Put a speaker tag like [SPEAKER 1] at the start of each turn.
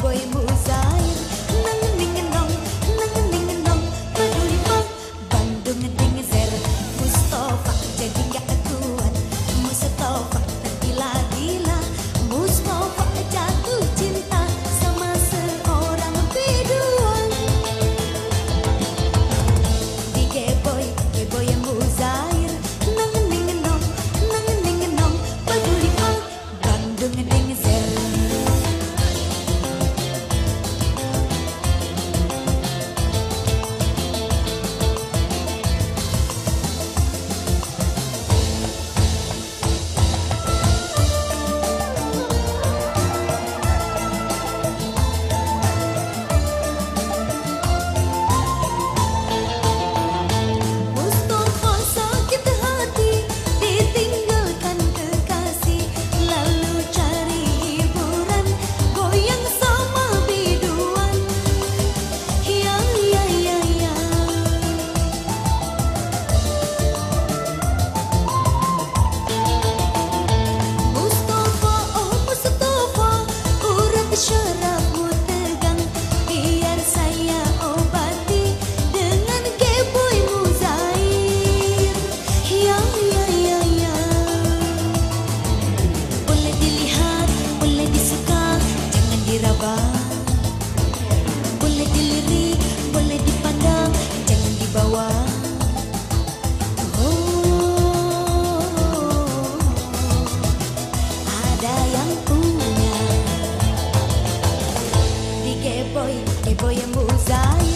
[SPEAKER 1] Boy, E que boi é musa.